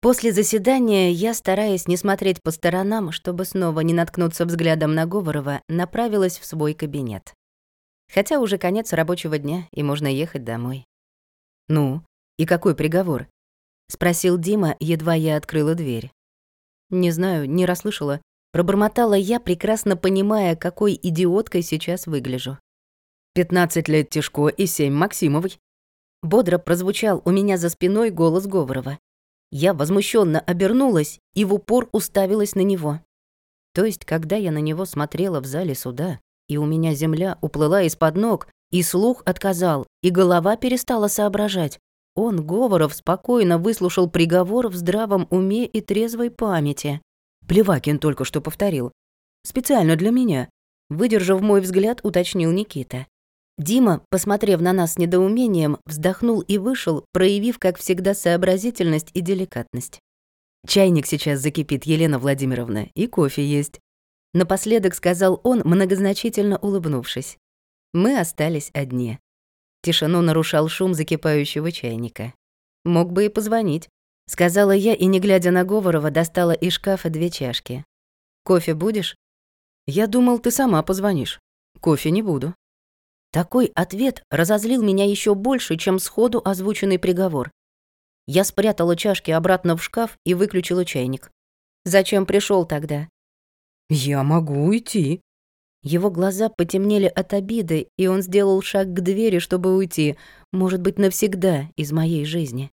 После заседания я, стараясь не смотреть по сторонам, чтобы снова не наткнуться взглядом на Говорова, направилась в свой кабинет. Хотя уже конец рабочего дня, и можно ехать домой. «Ну, и какой приговор?» — спросил Дима, едва я открыла дверь. «Не знаю, не расслышала. Пробормотала я, прекрасно понимая, какой идиоткой сейчас выгляжу. «Пятнадцать лет Тишко и семь Максимовой». Бодро прозвучал у меня за спиной голос Говорова. Я возмущенно обернулась и в упор уставилась на него. То есть, когда я на него смотрела в зале суда, и у меня земля уплыла из-под ног, и слух отказал, и голова перестала соображать, он, Говоров, спокойно выслушал приговор в здравом уме и трезвой памяти. Плевакин только что повторил. «Специально для меня», — выдержав мой взгляд, уточнил Никита. Дима, посмотрев на нас с недоумением, вздохнул и вышел, проявив, как всегда, сообразительность и деликатность. «Чайник сейчас закипит, Елена Владимировна, и кофе есть», — напоследок сказал он, многозначительно улыбнувшись. Мы остались одни. Тишину нарушал шум закипающего чайника. «Мог бы и позвонить», — сказала я и, не глядя на Говорова, достала из шкафа две чашки. «Кофе будешь?» «Я думал, ты сама позвонишь. Кофе не буду». Такой ответ разозлил меня еще больше, чем сходу озвученный приговор. Я спрятала чашки обратно в шкаф и выключила чайник. Зачем пришел тогда? Я могу уйти. Его глаза потемнели от обиды, и он сделал шаг к двери, чтобы уйти, может быть, навсегда из моей жизни.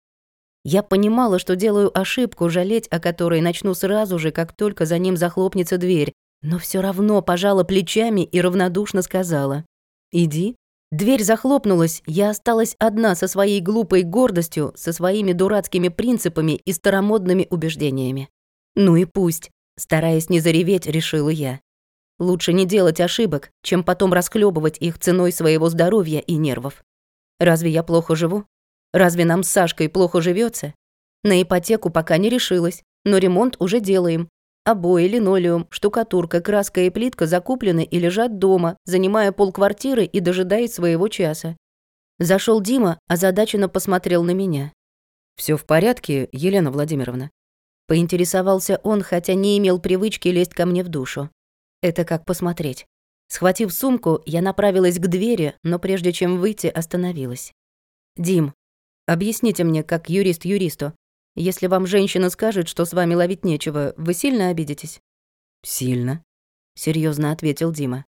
Я понимала, что делаю ошибку, жалеть о которой начну сразу же, как только за ним захлопнется дверь, но все равно пожала плечами и равнодушно сказала. «Иди». Дверь захлопнулась, я осталась одна со своей глупой гордостью, со своими дурацкими принципами и старомодными убеждениями. Ну и пусть. Стараясь не зареветь, решила я. Лучше не делать ошибок, чем потом расхлебывать их ценой своего здоровья и нервов. Разве я плохо живу? Разве нам с Сашкой плохо живется? На ипотеку пока не решилась, но ремонт уже делаем. Обои, линолеум, штукатурка, краска и плитка закуплены и лежат дома, занимая полквартиры и дожидаясь своего часа. Зашел Дима, озадаченно посмотрел на меня. Все в порядке, Елена Владимировна?» Поинтересовался он, хотя не имел привычки лезть ко мне в душу. Это как посмотреть. Схватив сумку, я направилась к двери, но прежде чем выйти, остановилась. «Дим, объясните мне, как юрист юристу, если вам женщина скажет, что с вами ловить нечего, вы сильно обидитесь?» «Сильно», — серьезно ответил Дима.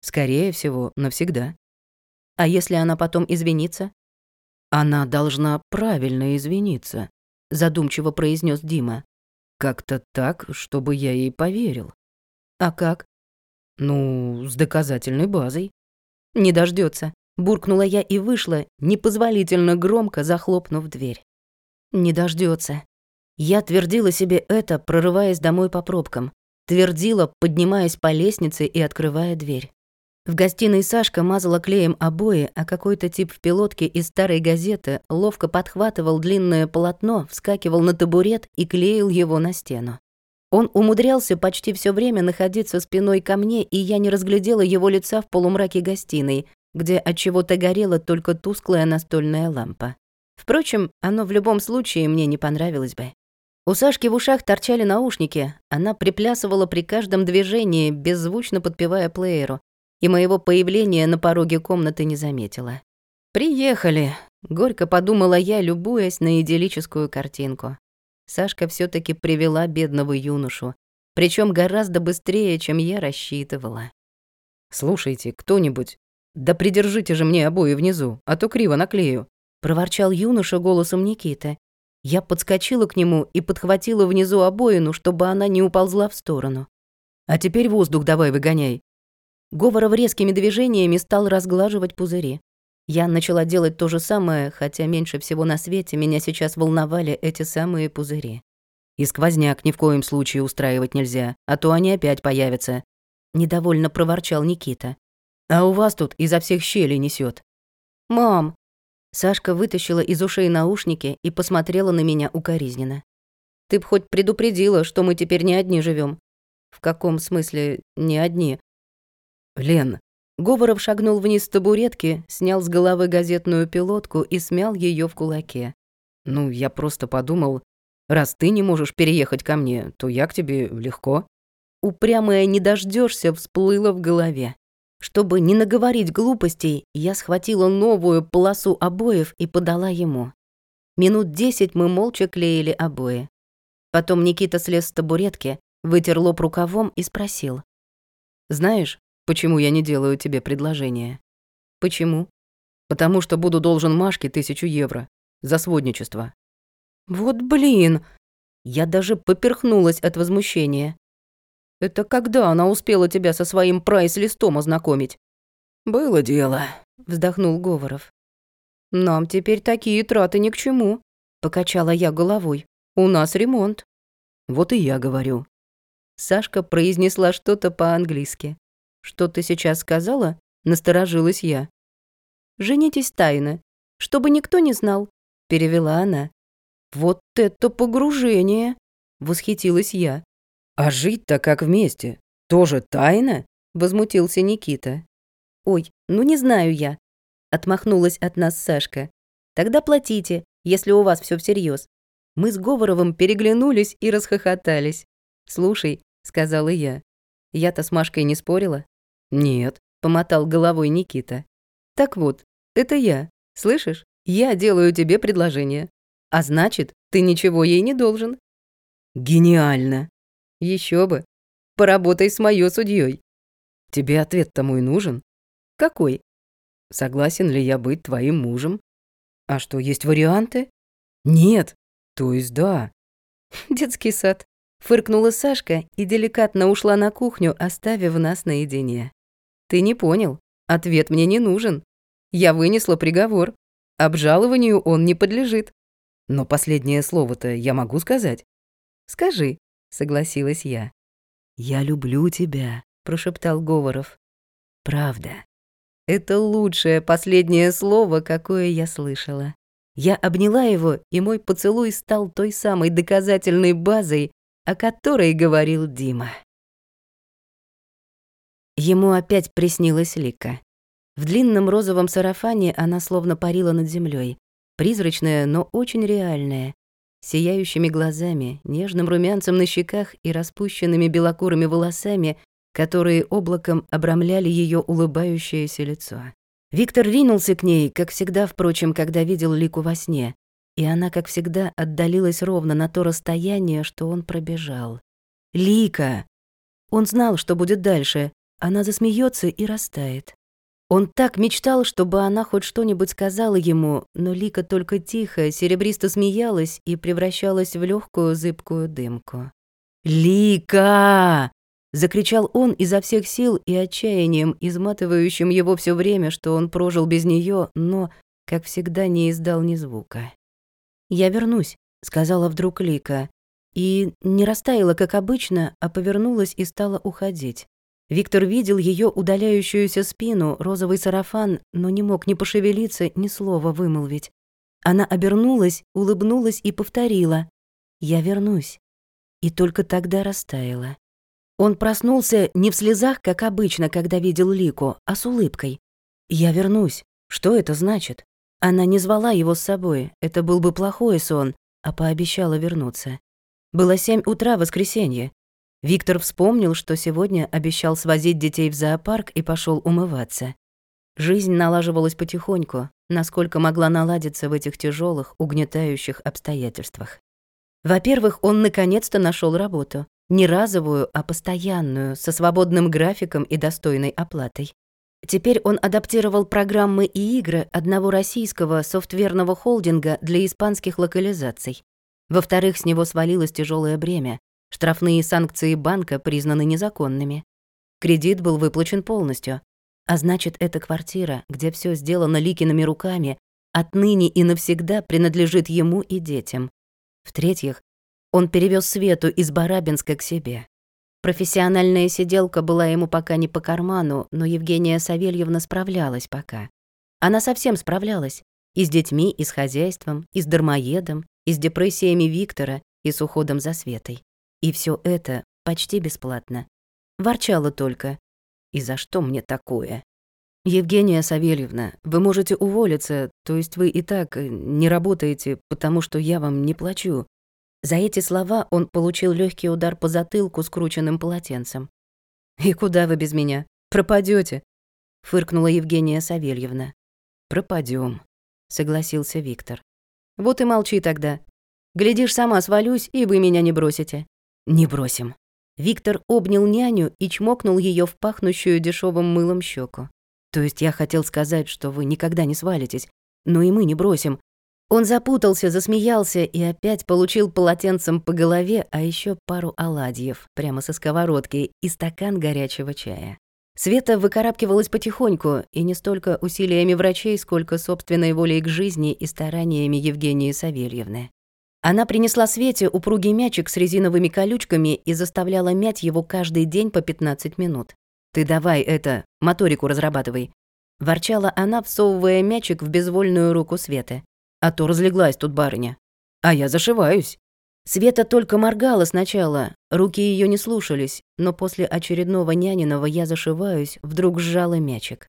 «Скорее всего, навсегда». «А если она потом извинится?» «Она должна правильно извиниться», — задумчиво произнес Дима. «Как-то так, чтобы я ей поверил». «А как?» «Ну, с доказательной базой». «Не дождется, буркнула я и вышла, непозволительно громко захлопнув дверь. Не дождется. Я твердила себе это, прорываясь домой по пробкам. Твердила, поднимаясь по лестнице и открывая дверь. В гостиной Сашка мазала клеем обои, а какой-то тип в пилотке из старой газеты ловко подхватывал длинное полотно, вскакивал на табурет и клеил его на стену. Он умудрялся почти все время находиться спиной ко мне, и я не разглядела его лица в полумраке гостиной, где от чего-то горела только тусклая настольная лампа. Впрочем, оно в любом случае мне не понравилось бы. У Сашки в ушах торчали наушники, она приплясывала при каждом движении, беззвучно подпевая плееру, и моего появления на пороге комнаты не заметила. «Приехали», — горько подумала я, любуясь на идиллическую картинку. Сашка все таки привела бедного юношу, причем гораздо быстрее, чем я рассчитывала. «Слушайте, кто-нибудь, да придержите же мне обои внизу, а то криво наклею», проворчал юноша голосом Никиты. Я подскочила к нему и подхватила внизу обоину, чтобы она не уползла в сторону. «А теперь воздух давай выгоняй». Говоров резкими движениями стал разглаживать пузыри. Я начала делать то же самое, хотя меньше всего на свете меня сейчас волновали эти самые пузыри. И сквозняк ни в коем случае устраивать нельзя, а то они опять появятся. Недовольно проворчал Никита. А у вас тут изо всех щелей несет. «Мам, Сашка вытащила из ушей наушники и посмотрела на меня укоризненно. «Ты б хоть предупредила, что мы теперь не одни живем. «В каком смысле не одни?» «Лен». Говоров шагнул вниз с табуретки, снял с головы газетную пилотку и смял ее в кулаке. «Ну, я просто подумал, Раз ты не можешь переехать ко мне, то я к тебе легко». Упрямая не дождешься всплыла в голове. Чтобы не наговорить глупостей, я схватила новую полосу обоев и подала ему. Минут десять мы молча клеили обои. Потом Никита слез с табуретки, вытер лоб рукавом и спросил. «Знаешь, почему я не делаю тебе предложение?» «Почему?» «Потому что буду должен Машке тысячу евро за сводничество». «Вот блин!» Я даже поперхнулась от возмущения. «Это когда она успела тебя со своим прайс-листом ознакомить?» «Было дело», — вздохнул Говоров. «Нам теперь такие траты ни к чему», — покачала я головой. «У нас ремонт». «Вот и я говорю». Сашка произнесла что-то по-английски. «Что ты сейчас сказала?» — насторожилась я. «Женитесь тайно, чтобы никто не знал», — перевела она. «Вот это погружение!» — восхитилась я. «А жить-то как вместе? Тоже тайна?» — возмутился Никита. «Ой, ну не знаю я», — отмахнулась от нас Сашка. «Тогда платите, если у вас все всерьез. Мы с Говоровым переглянулись и расхохотались. «Слушай», — сказала я, — «я-то с Машкой не спорила?» «Нет», — помотал головой Никита. «Так вот, это я, слышишь? Я делаю тебе предложение. А значит, ты ничего ей не должен». «Гениально!» Еще бы. Поработай с моё судьей. Тебе ответ тому и нужен. Какой? Согласен ли я быть твоим мужем? А что, есть варианты? Нет. То есть да. Детский сад. Фыркнула Сашка и деликатно ушла на кухню, оставив нас наедине. Ты не понял. Ответ мне не нужен. Я вынесла приговор. Обжалованию он не подлежит. Но последнее слово-то я могу сказать? Скажи, — согласилась я. «Я люблю тебя», — прошептал Говоров. «Правда». Это лучшее последнее слово, какое я слышала. Я обняла его, и мой поцелуй стал той самой доказательной базой, о которой говорил Дима. Ему опять приснилась Лика. В длинном розовом сарафане она словно парила над землей, призрачная, но очень реальная, сияющими глазами, нежным румянцем на щеках и распущенными белокурыми волосами, которые облаком обрамляли ее улыбающееся лицо. Виктор ринулся к ней, как всегда, впрочем, когда видел Лику во сне, и она, как всегда, отдалилась ровно на то расстояние, что он пробежал. «Лика!» Он знал, что будет дальше. Она засмеется и растает. Он так мечтал, чтобы она хоть что-нибудь сказала ему, но Лика только тихо, серебристо смеялась и превращалась в легкую зыбкую дымку. «Лика!» — закричал он изо всех сил и отчаянием, изматывающим его все время, что он прожил без нее, но, как всегда, не издал ни звука. «Я вернусь», — сказала вдруг Лика, и не растаяла, как обычно, а повернулась и стала уходить. Виктор видел ее удаляющуюся спину, розовый сарафан, но не мог ни пошевелиться, ни слова вымолвить. Она обернулась, улыбнулась и повторила «Я вернусь». И только тогда растаяла. Он проснулся не в слезах, как обычно, когда видел Лику, а с улыбкой. «Я вернусь. Что это значит?» Она не звала его с собой, это был бы плохой сон, а пообещала вернуться. Было семь утра воскресенье. Виктор вспомнил, что сегодня обещал свозить детей в зоопарк и пошел умываться. Жизнь налаживалась потихоньку, насколько могла наладиться в этих тяжелых, угнетающих обстоятельствах. Во-первых, он наконец-то нашел работу. Не разовую, а постоянную, со свободным графиком и достойной оплатой. Теперь он адаптировал программы и игры одного российского софтверного холдинга для испанских локализаций. Во-вторых, с него свалилось тяжелое бремя. Штрафные санкции банка признаны незаконными. Кредит был выплачен полностью. А значит, эта квартира, где все сделано Ликиными руками, отныне и навсегда принадлежит ему и детям. В-третьих, он перевез Свету из Барабинска к себе. Профессиональная сиделка была ему пока не по карману, но Евгения Савельевна справлялась пока. Она совсем справлялась. И с детьми, и с хозяйством, и с дармоедом, и с депрессиями Виктора, и с уходом за Светой. И все это почти бесплатно. Ворчала только. «И за что мне такое?» «Евгения Савельевна, вы можете уволиться, то есть вы и так э, не работаете, потому что я вам не плачу». За эти слова он получил легкий удар по затылку скрученным полотенцем. «И куда вы без меня? Пропадете? фыркнула Евгения Савельевна. Пропадем, согласился Виктор. Вот и молчи тогда. Глядишь, сама свалюсь, и вы меня не бросите. Не бросим. Виктор обнял няню и чмокнул ее в пахнущую дешевым мылом щеку. То есть я хотел сказать, что вы никогда не свалитесь, но и мы не бросим. Он запутался, засмеялся и опять получил полотенцем по голове, а еще пару оладьев прямо со сковородки и стакан горячего чая. Света выкарабкивалась потихоньку, и не столько усилиями врачей, сколько собственной волей к жизни и стараниями Евгении Савельевны. Она принесла Свете упругий мячик с резиновыми колючками и заставляла мять его каждый день по 15 минут. «Ты давай это, моторику разрабатывай», — ворчала она, всовывая мячик в безвольную руку Светы. «А то разлеглась тут барыня. А я зашиваюсь». Света только моргала сначала, руки ее не слушались, но после очередного няниного «я зашиваюсь» вдруг сжала мячик.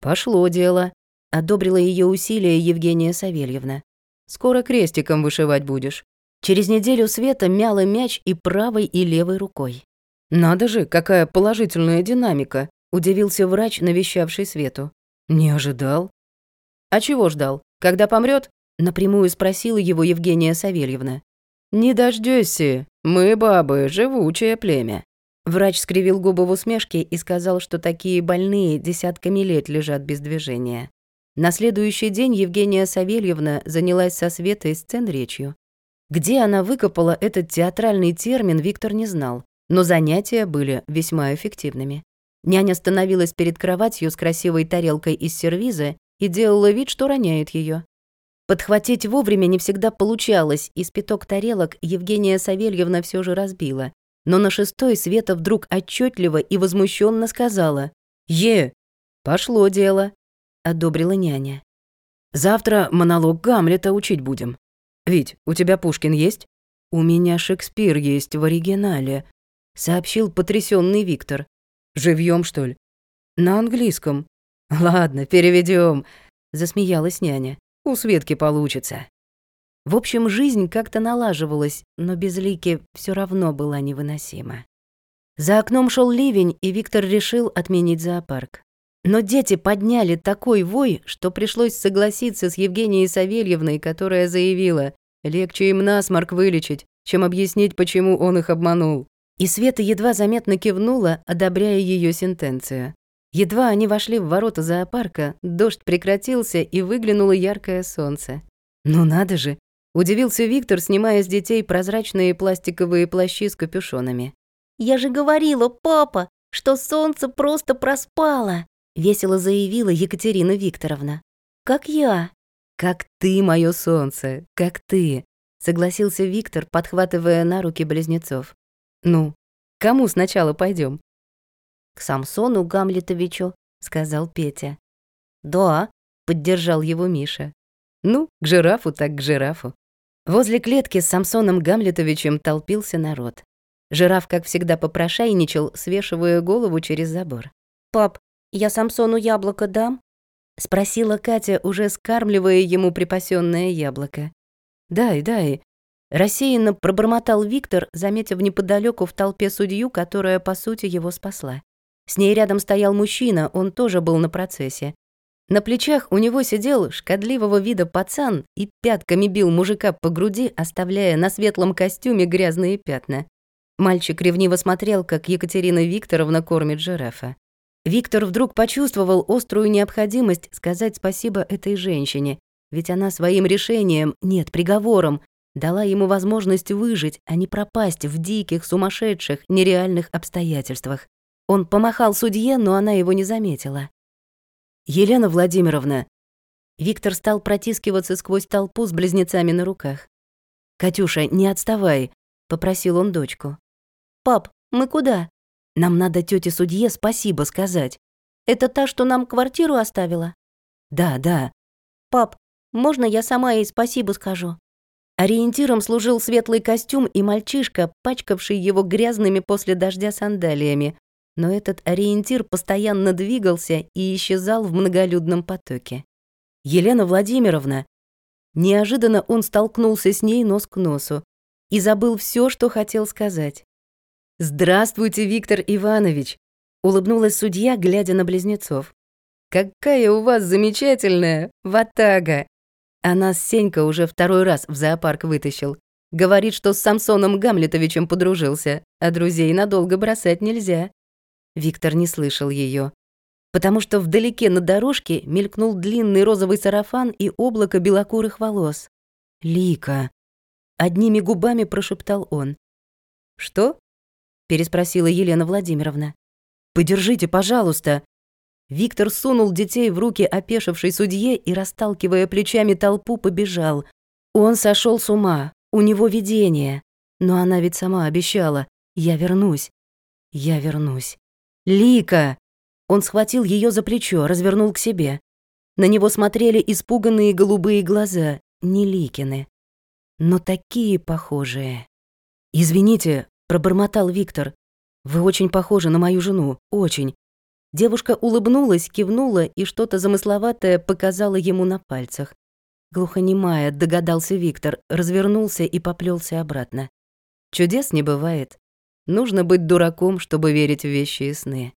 «Пошло дело», — одобрила ее усилия Евгения Савельевна. «Скоро крестиком вышивать будешь». Через неделю Света мяла мяч и правой, и левой рукой. «Надо же, какая положительная динамика», — удивился врач, навещавший Свету. «Не ожидал». «А чего ждал? Когда помрет? напрямую спросила его Евгения Савельевна. «Не дождёшься, мы, бабы, живучее племя». Врач скривил губы в усмешке и сказал, что такие больные десятками лет лежат без движения. На следующий день Евгения Савельевна занялась со Светой сцен-речью. Где она выкопала этот театральный термин, Виктор не знал, но занятия были весьма эффективными. Няня становилась перед кроватью с красивой тарелкой из сервиза и делала вид, что роняет ее. Подхватить вовремя не всегда получалось, и спиток тарелок Евгения Савельевна все же разбила. Но на шестой Света вдруг отчетливо и возмущенно сказала «Е, пошло дело», — одобрила няня. «Завтра монолог Гамлета учить будем. Вить, у тебя Пушкин есть?» «У меня Шекспир есть в оригинале», — сообщил потрясенный Виктор. Живьем что ли?» «На английском». «Ладно, переведем, засмеялась няня. У Светки получится. В общем, жизнь как-то налаживалась, но без Лики все равно была невыносима. За окном шел ливень, и Виктор решил отменить зоопарк. Но дети подняли такой вой, что пришлось согласиться с Евгенией Савельевной, которая заявила, легче им насморк вылечить, чем объяснить, почему он их обманул. И Света едва заметно кивнула, одобряя ее сентенцию. Едва они вошли в ворота зоопарка, дождь прекратился и выглянуло яркое солнце. «Ну надо же!» — удивился Виктор, снимая с детей прозрачные пластиковые плащи с капюшонами. «Я же говорила, папа, что солнце просто проспало!» — весело заявила Екатерина Викторовна. «Как я!» «Как ты, мое солнце, как ты!» — согласился Виктор, подхватывая на руки близнецов. «Ну, кому сначала пойдем? к Самсону Гамлетовичу», — сказал Петя. «Да», — поддержал его Миша. «Ну, к жирафу так к жирафу». Возле клетки с Самсоном Гамлетовичем толпился народ. Жираф, как всегда, попрошайничал, свешивая голову через забор. «Пап, я Самсону яблоко дам?» — спросила Катя, уже скармливая ему припасенное яблоко. «Дай, дай», — рассеянно пробормотал Виктор, заметив неподалеку в толпе судью, которая, по сути, его спасла. С ней рядом стоял мужчина, он тоже был на процессе. На плечах у него сидел шкодливого вида пацан и пятками бил мужика по груди, оставляя на светлом костюме грязные пятна. Мальчик ревниво смотрел, как Екатерина Викторовна кормит жирафа. Виктор вдруг почувствовал острую необходимость сказать спасибо этой женщине, ведь она своим решением, нет, приговором, дала ему возможность выжить, а не пропасть в диких, сумасшедших, нереальных обстоятельствах. Он помахал судье, но она его не заметила. «Елена Владимировна!» Виктор стал протискиваться сквозь толпу с близнецами на руках. «Катюша, не отставай», — попросил он дочку. «Пап, мы куда?» «Нам надо тете судье спасибо сказать». «Это та, что нам квартиру оставила?» «Да, да». «Пап, можно я сама ей спасибо скажу?» Ориентиром служил светлый костюм и мальчишка, пачкавший его грязными после дождя сандалиями, но этот ориентир постоянно двигался и исчезал в многолюдном потоке. «Елена Владимировна!» Неожиданно он столкнулся с ней нос к носу. и забыл все, что хотел сказать. «Здравствуйте, Виктор Иванович!» — улыбнулась судья, глядя на близнецов. «Какая у вас замечательная ватага!» А нас Сенька уже второй раз в зоопарк вытащил. Говорит, что с Самсоном Гамлетовичем подружился, а друзей надолго бросать нельзя. Виктор не слышал ее, потому что вдалеке на дорожке мелькнул длинный розовый сарафан и облако белокурых волос. «Лика!» — одними губами прошептал он. «Что?» — переспросила Елена Владимировна. «Подержите, пожалуйста!» Виктор сунул детей в руки опешившей судье и, расталкивая плечами толпу, побежал. Он сошел с ума, у него видение. Но она ведь сама обещала. Я вернусь. Я вернусь. Лика! Он схватил ее за плечо, развернул к себе. На него смотрели испуганные голубые глаза, не Ликины. Но такие похожие. «Извините», — пробормотал Виктор. «Вы очень похожи на мою жену, очень». Девушка улыбнулась, кивнула и что-то замысловатое показала ему на пальцах. Глухонемая, догадался Виктор, развернулся и поплелся обратно. Чудес не бывает. Нужно быть дураком, чтобы верить в вещи и сны.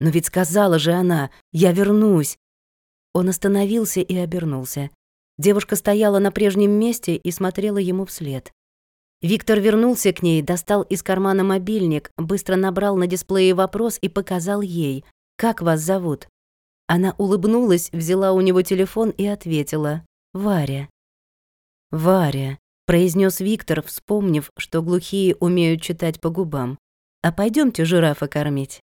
Но ведь сказала же она, я вернусь. Он остановился и обернулся. Девушка стояла на прежнем месте и смотрела ему вслед. Виктор вернулся к ней, достал из кармана мобильник, быстро набрал на дисплее вопрос и показал ей. «Как вас зовут?» Она улыбнулась, взяла у него телефон и ответила. Варя. Варя, произнес Виктор, вспомнив, что глухие умеют читать по губам. А пойдемте жирафа кормить.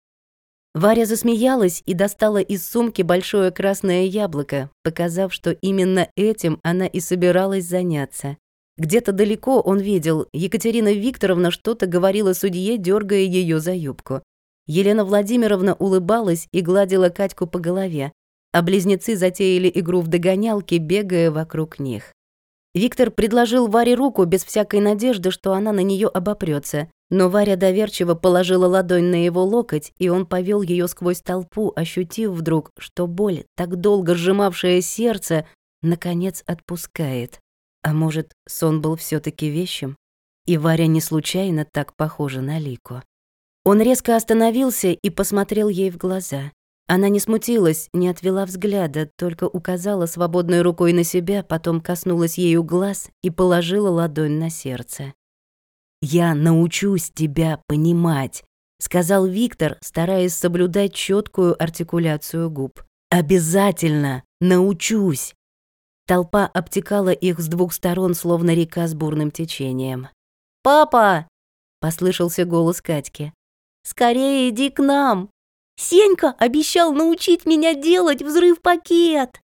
Варя засмеялась и достала из сумки большое красное яблоко, показав, что именно этим она и собиралась заняться. Где-то далеко он видел, Екатерина Викторовна что-то говорила судье, дергая ее за юбку. Елена Владимировна улыбалась и гладила Катьку по голове, а близнецы затеяли игру в догонялки, бегая вокруг них. Виктор предложил Варе руку без всякой надежды, что она на нее обопрется, но Варя доверчиво положила ладонь на его локоть, и он повел ее сквозь толпу, ощутив вдруг, что боль, так долго сжимавшая сердце, наконец отпускает. А может, сон был все таки вещим? И Варя не случайно так похожа на Лику. Он резко остановился и посмотрел ей в глаза. Она не смутилась, не отвела взгляда, только указала свободной рукой на себя, потом коснулась ею глаз и положила ладонь на сердце. «Я научусь тебя понимать», — сказал Виктор, стараясь соблюдать четкую артикуляцию губ. «Обязательно научусь!» Толпа обтекала их с двух сторон, словно река с бурным течением. «Папа!» — послышался голос Катьки. «Скорее иди к нам!» Сенька обещал научить меня делать взрыв-пакет!»